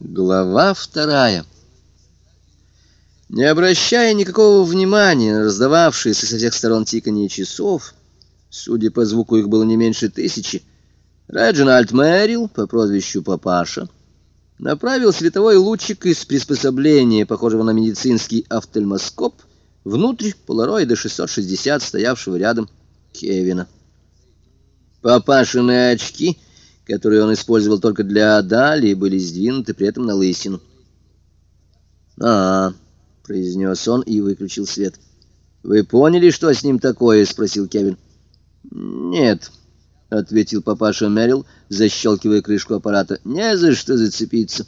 Глава вторая. Не обращая никакого внимания на раздававшиеся со всех сторон тиканье часов, судя по звуку их было не меньше тысячи, Реджинальд Мэрил по прозвищу Папаша направил световой лучик из приспособления, похожего на медицинский офтальмоскоп, внутрь полароида 660, стоявшего рядом Кевина. Папашины очки — которые он использовал только для Адали, были сдвинуты при этом на лысину. «А, -а — произнес он и выключил свет. «Вы поняли, что с ним такое?» — спросил Кевин. «Нет», — ответил папаша Мэрил, защелкивая крышку аппарата. «Не за что зацепиться».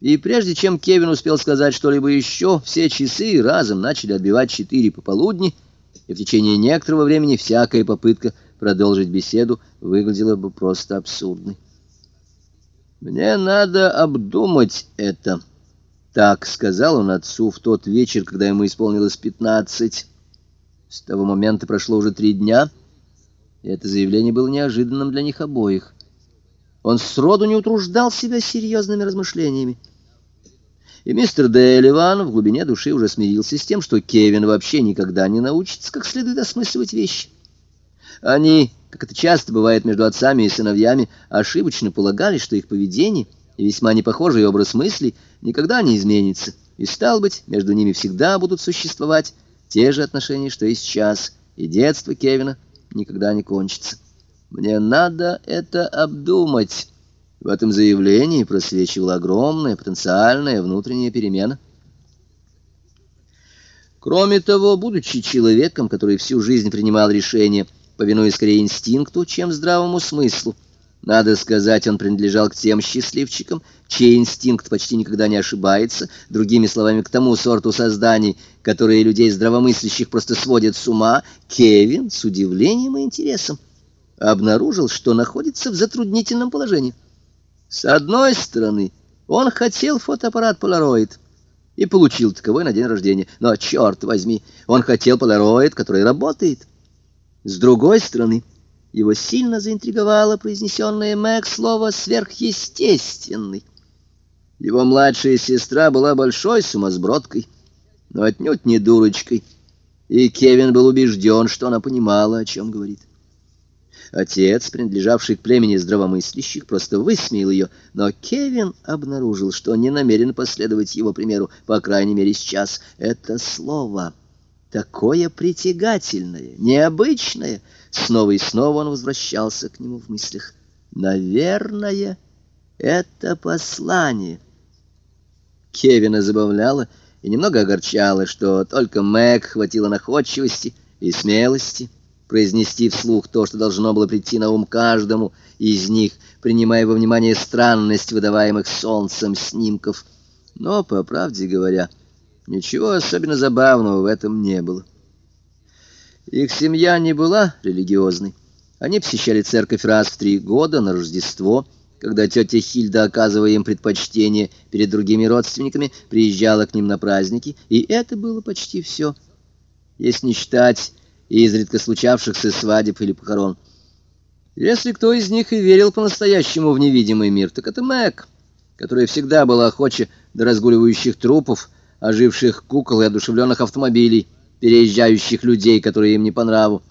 И прежде чем Кевин успел сказать что-либо еще, все часы разом начали отбивать четыре пополудни, и в течение некоторого времени всякая попытка продолжить беседу выглядело бы просто абсурдной. «Мне надо обдумать это», — так сказал он отцу в тот вечер, когда ему исполнилось пятнадцать. С того момента прошло уже три дня, и это заявление было неожиданным для них обоих. Он сроду не утруждал себя серьезными размышлениями. И мистер Делливан в глубине души уже смирился с тем, что Кевин вообще никогда не научится как следует осмысливать вещи. Они, как это часто бывает между отцами и сыновьями, ошибочно полагали, что их поведение и весьма непохожий образ мыслей никогда не изменится, и, стал быть, между ними всегда будут существовать те же отношения, что и сейчас, и детство Кевина никогда не кончится. Мне надо это обдумать. В этом заявлении просвечивала огромная потенциальная внутренняя перемена. Кроме того, будучи человеком, который всю жизнь принимал решения, повинуясь скорее инстинкту, чем здравому смыслу. Надо сказать, он принадлежал к тем счастливчикам, чей инстинкт почти никогда не ошибается, другими словами, к тому сорту созданий, которые людей здравомыслящих просто сводят с ума, Кевин с удивлением и интересом обнаружил, что находится в затруднительном положении. С одной стороны, он хотел фотоаппарат Polaroid и получил таковой на день рождения, но, черт возьми, он хотел Polaroid, который работает. С другой стороны, его сильно заинтриговало произнесенное Мэг слово «сверхъестественный». Его младшая сестра была большой сумасбродкой, но отнюдь не дурочкой, и Кевин был убежден, что она понимала, о чем говорит. Отец, принадлежавший к племени здравомыслящих, просто высмеял ее, но Кевин обнаружил, что не намерен последовать его примеру, по крайней мере, сейчас. Это слово такое притягательное, необычное. Снова и снова он возвращался к нему в мыслях. Наверное, это послание. Кевина забавляло и немного огорчало, что только Мэг хватило находчивости и смелости произнести вслух то, что должно было прийти на ум каждому из них, принимая во внимание странность выдаваемых солнцем снимков. Но, по правде говоря, Ничего особенно забавного в этом не было. Их семья не была религиозной. Они посещали церковь раз в три года на Рождество, когда тетя Хильда, оказывая им предпочтение перед другими родственниками, приезжала к ним на праздники, и это было почти все, если не считать изредка случавшихся свадеб или похорон. Если кто из них и верил по-настоящему в невидимый мир, так это Мэг, которая всегда была охоча до разгуливающих трупов, оживших кукол и одушевленных автомобилей, переезжающих людей, которые им не по нраву.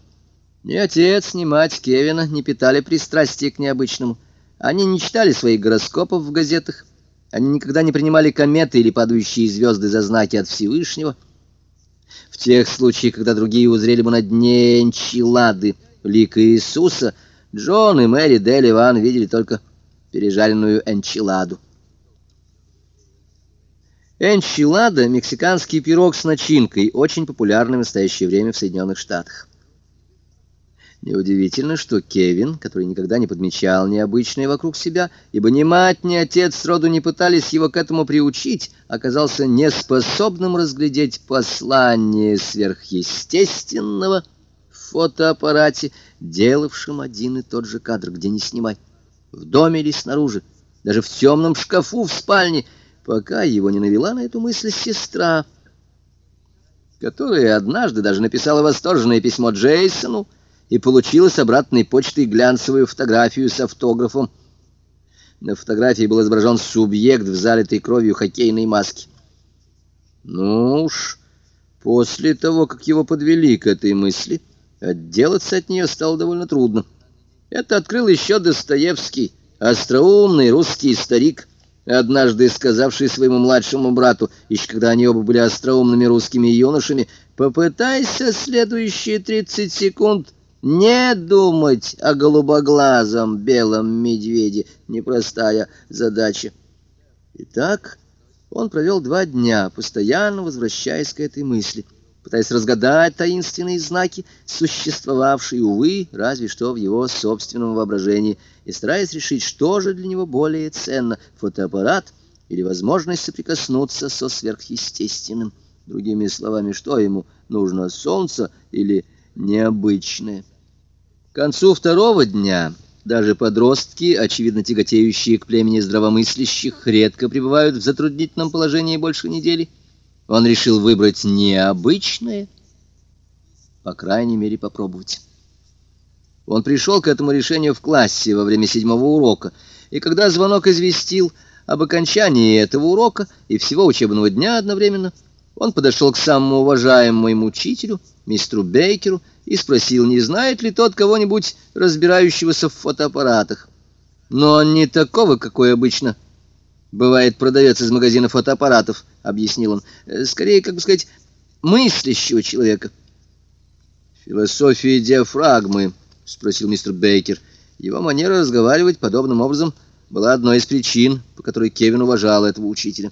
Ни отец, ни мать Кевина не питали пристрастия к необычному. Они не читали своих гороскопов в газетах. Они никогда не принимали кометы или падающие звезды за знаки от Всевышнего. В тех случаях, когда другие узрели бы на дне энчилады лика Иисуса, Джон и Мэри Дель Иван видели только пережаренную энчиладу. Энчилада — мексиканский пирог с начинкой, очень популярный в настоящее время в Соединенных Штатах. Неудивительно, что Кевин, который никогда не подмечал необычное вокруг себя, ибо ни мать, ни отец сроду не пытались его к этому приучить, оказался неспособным разглядеть послание сверхъестественного в фотоаппарате, делавшем один и тот же кадр, где не снимай, в доме или снаружи, даже в темном шкафу в спальне — пока его не навела на эту мысль сестра, которая однажды даже написала восторженное письмо Джейсону и получила с обратной почтой глянцевую фотографию с автографом. На фотографии был изображен субъект в залитой кровью хоккейной маске. Ну уж, после того, как его подвели к этой мысли, отделаться от нее стало довольно трудно. Это открыл еще Достоевский, остроумный русский старик, однажды сказавший своему младшему брату, еще когда они оба были остроумными русскими юношами, «Попытайся следующие тридцать секунд не думать о голубоглазом белом медведе. Непростая задача». Итак, он провел два дня, постоянно возвращаясь к этой мысли — пытаясь разгадать таинственные знаки, существовавшие, увы, разве что в его собственном воображении, и стараясь решить, что же для него более ценно — фотоаппарат или возможность соприкоснуться со сверхъестественным. Другими словами, что ему нужно, солнце или необычное? К концу второго дня даже подростки, очевидно тяготеющие к племени здравомыслящих, редко пребывают в затруднительном положении больше недели — он решил выбрать необычное, по крайней мере, попробовать. Он пришел к этому решению в классе во время седьмого урока, и когда звонок известил об окончании этого урока и всего учебного дня одновременно, он подошел к самому уважаемому учителю, мистеру Бейкеру, и спросил, не знает ли тот кого-нибудь, разбирающегося в фотоаппаратах. Но не такого, какой обычно бывает продавец из магазина фотоаппаратов, — объяснил он. Э, скорее, как бы сказать, мыслящего человека. Философия диафрагмы, — спросил мистер Бейкер. Его манера разговаривать подобным образом была одной из причин, по которой Кевин уважал этого учителя.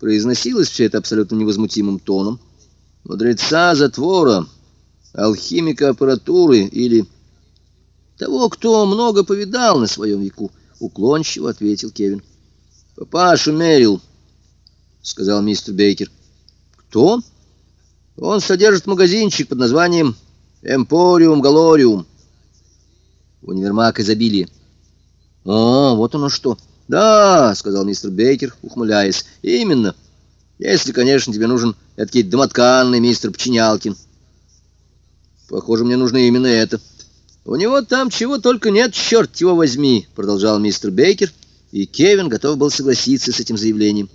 Произносилось все это абсолютно невозмутимым тоном. Мудреца затвора, алхимика аппаратуры или того, кто много повидал на своем веку, уклончиво ответил Кевин. Папаша Мерил, — сказал мистер Бейкер. Кто? Он содержит магазинчик под названием Эмпориум Галориум. Универмаг изобилия. О, вот оно что. Да, — сказал мистер Бейкер, ухмыляясь. Именно. Если, конечно, тебе нужен эдакий домотканный мистер Пченялкин. Похоже, мне нужно именно это. У него там чего только нет, черт его возьми, — продолжал мистер Бейкер, — и Кевин готов был согласиться с этим заявлением.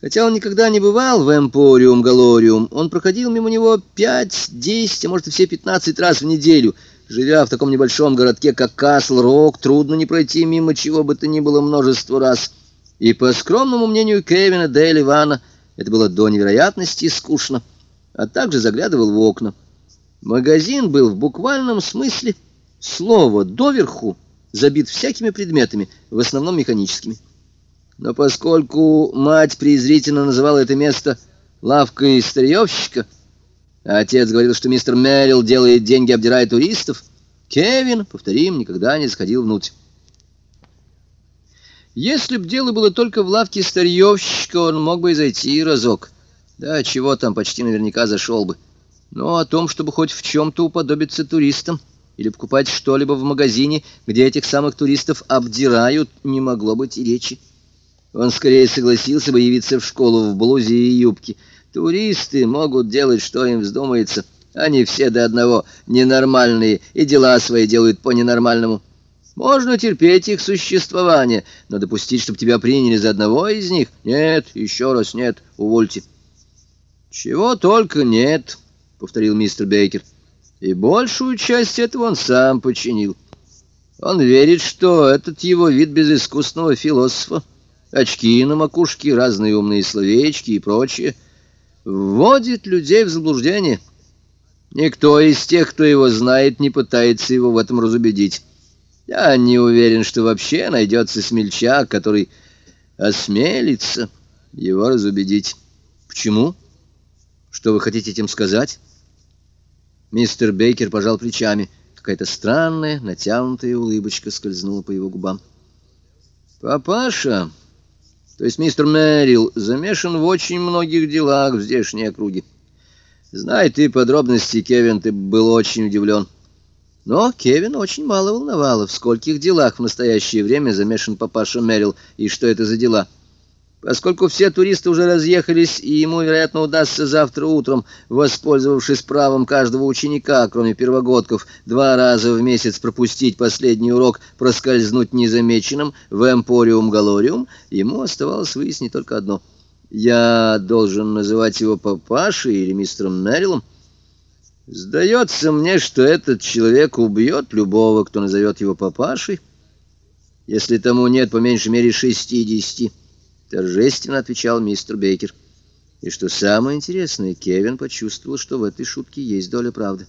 Хотя он никогда не бывал в Эмпориум Галориум, он проходил мимо него пять, десять, а может и все пятнадцать раз в неделю. Живя в таком небольшом городке, как Касл-Рок, трудно не пройти мимо чего бы то ни было множество раз. И по скромному мнению Кевина Дейли Вана, это было до невероятности скучно, а также заглядывал в окна. Магазин был в буквальном смысле слова доверху забит всякими предметами, в основном механическими. Но поскольку мать презрительно называла это место лавкой старьевщика, а отец говорил, что мистер Мерил делает деньги, обдирая туристов, Кевин, повторим, никогда не сходил внутрь. Если б дело было только в лавке старьевщика, он мог бы и зайти разок. Да, чего там, почти наверняка зашел бы. Но о том, чтобы хоть в чем-то уподобиться туристам, или покупать что-либо в магазине, где этих самых туристов обдирают, не могло быть и речи. Он скорее согласился бы явиться в школу в блузе и юбке. Туристы могут делать, что им вздумается. Они все до одного ненормальные, и дела свои делают по-ненормальному. Можно терпеть их существование, но допустить, чтобы тебя приняли за одного из них? Нет, еще раз нет, увольте. «Чего только нет», — повторил мистер Бейкер и большую часть этого он сам починил. Он верит, что этот его вид безыскусного философа, очки на макушке, разные умные словечки и прочее, вводит людей в заблуждение. Никто из тех, кто его знает, не пытается его в этом разубедить. Я не уверен, что вообще найдется смельчак, который осмелится его разубедить. Почему? Что вы хотите этим сказать? Мистер Бейкер пожал плечами. Какая-то странная, натянутая улыбочка скользнула по его губам. «Папаша, то есть мистер Мэрил, замешан в очень многих делах в здешней округе. Знай ты подробности, Кевин, ты был очень удивлен». Но Кевин очень мало волновало, в скольких делах в настоящее время замешан папаша Мэрил, и что это за дела. Поскольку все туристы уже разъехались, и ему, вероятно, удастся завтра утром, воспользовавшись правом каждого ученика, кроме первогодков, два раза в месяц пропустить последний урок, проскользнуть незамеченным в Эмпориум Галориум, ему оставалось выяснить только одно. «Я должен называть его папашей или мистером Мэрилом?» «Сдается мне, что этот человек убьет любого, кто назовет его папашей, если тому нет по меньшей мере шестидесяти». — торжественно отвечал мистер Бейкер. И что самое интересное, Кевин почувствовал, что в этой шутке есть доля правды.